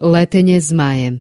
letenje zmajem